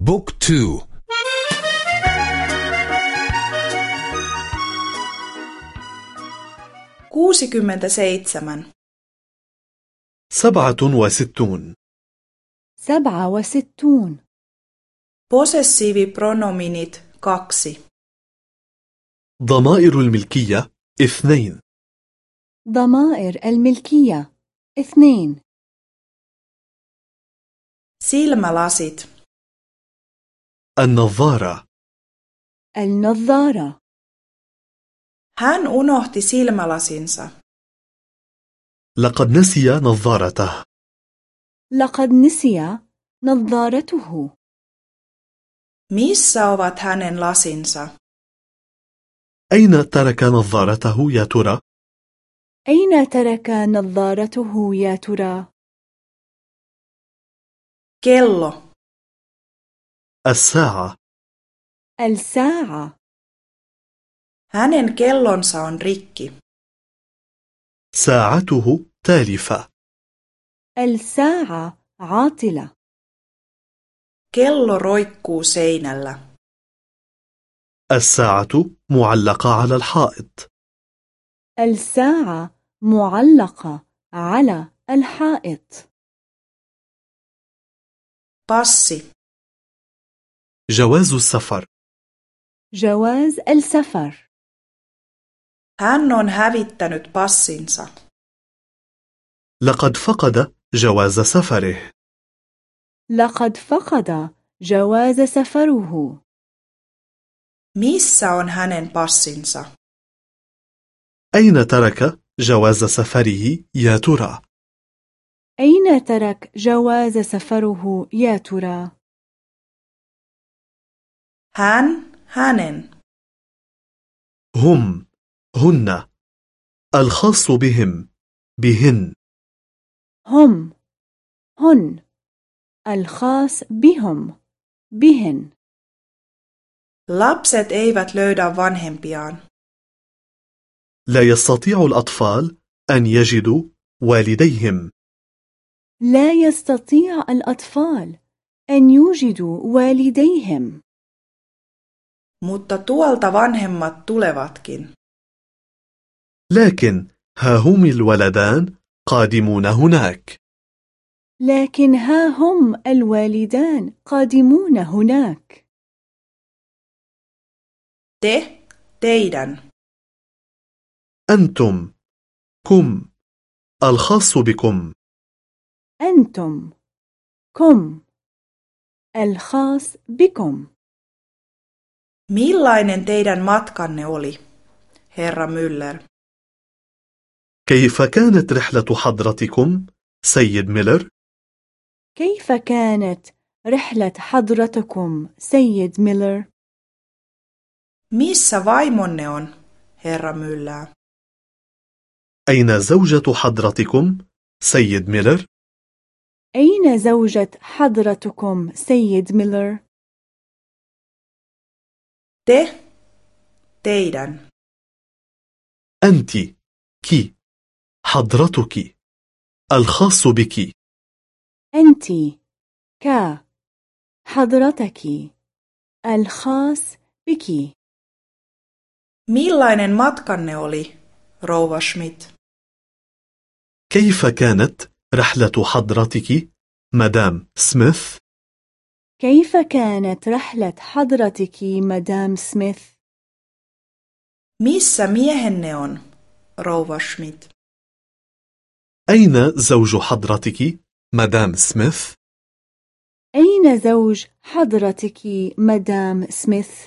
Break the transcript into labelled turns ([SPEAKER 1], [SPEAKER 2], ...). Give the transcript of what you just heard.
[SPEAKER 1] book two.
[SPEAKER 2] kuusikymmentä
[SPEAKER 3] سبعة وستون.
[SPEAKER 4] سبعة وستون.
[SPEAKER 2] possessiivipronominit kaksi
[SPEAKER 3] ضمائر الملكية اثنين.
[SPEAKER 4] ضمائر الملكية اثنين.
[SPEAKER 2] سيلمالاسيت
[SPEAKER 3] النظارة.
[SPEAKER 4] النظارة.
[SPEAKER 2] hän unohti silmälasinsa.
[SPEAKER 3] لقد نسي نظارته.
[SPEAKER 4] لقد نسي نظارته.
[SPEAKER 2] missä ovat hänen lasinsa
[SPEAKER 3] أين ترك نظارته يا ترى؟
[SPEAKER 4] أين ترك نظارته يا ترى؟
[SPEAKER 2] kello.
[SPEAKER 3] الساعة.
[SPEAKER 4] الساعة.
[SPEAKER 2] Hänen kellonsa on rikki.
[SPEAKER 3] ساعته تالفة.
[SPEAKER 4] الساعة عاطلة.
[SPEAKER 2] Kello roikkuu seinällä.
[SPEAKER 3] الساعة معلقة على الحائط.
[SPEAKER 4] الساعة معلقة على الحائط.
[SPEAKER 2] Passi.
[SPEAKER 3] جواز السفر.
[SPEAKER 4] جواز السفر.
[SPEAKER 2] hän on hävittänyt passinsa.
[SPEAKER 3] لقد فقد جواز سفره.
[SPEAKER 4] لقد فقد جواز سفره.
[SPEAKER 2] Missä on hänen passinsa?
[SPEAKER 3] أين ترك جواز سفره يا ترى؟
[SPEAKER 4] أين ترك جواز سفره يا ترى؟
[SPEAKER 2] Hän hänen
[SPEAKER 3] هم هن. الخاص بهم بهن.
[SPEAKER 4] هم هن. الخاص بهم بهن.
[SPEAKER 2] Lapset eivät löydä vanhempiaan.
[SPEAKER 3] لا يستطيع الأطفال أن يجدوا والديهم.
[SPEAKER 4] لا يستطيع الأطفال أن يوجدوا والديهم.
[SPEAKER 2] Mutta tuolta vanhemmat tulevatkin.
[SPEAKER 3] لكن ها هم الولدان قادمون هناك.
[SPEAKER 4] لكن ها هم الوالدان قادمون هناك.
[SPEAKER 2] Te teidän.
[SPEAKER 3] أنتم كم الخاص بكم.
[SPEAKER 4] أنتم كم الخاص بكم.
[SPEAKER 2] Millainen teidän matkanne oli herra Müller
[SPEAKER 3] كيف كانت رحلة حضرتكم سيد ميلر؟
[SPEAKER 4] كيف كانت رحلة حضرتكم سيد ميلر؟
[SPEAKER 2] missä vaimonne on herra Müller
[SPEAKER 3] أين زوجة حضرتكم سيد ميلر؟
[SPEAKER 4] أين زوجة حضرتكم سيد ميلر؟
[SPEAKER 2] Te teidän
[SPEAKER 3] أنت كي حضرتك الخاص بك
[SPEAKER 4] أنت ك حضرتك الخاص بك
[SPEAKER 2] millainen matkanne oli rouva Schmidt?
[SPEAKER 3] كيف كانت رحلة حضرتك مدام سميث؟
[SPEAKER 4] كيف كانت رحلة حضرتك مدام سميث؟
[SPEAKER 2] missä miehenne on rouva Schmidt
[SPEAKER 3] أين زوج حضرتك مدام سميث؟
[SPEAKER 4] أين زوج حضرتك مدام سميث؟